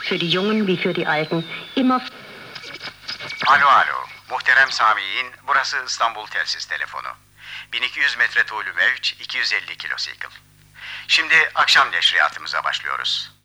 Für die Jungen wie für die Alten immer Alo alo. Muhterem Sami'in burası İstanbul Telsiz Telefonu. 1200 metre tuğlu mevç 250 kilosikl. Şimdi akşam neşriyatımıza başlıyoruz.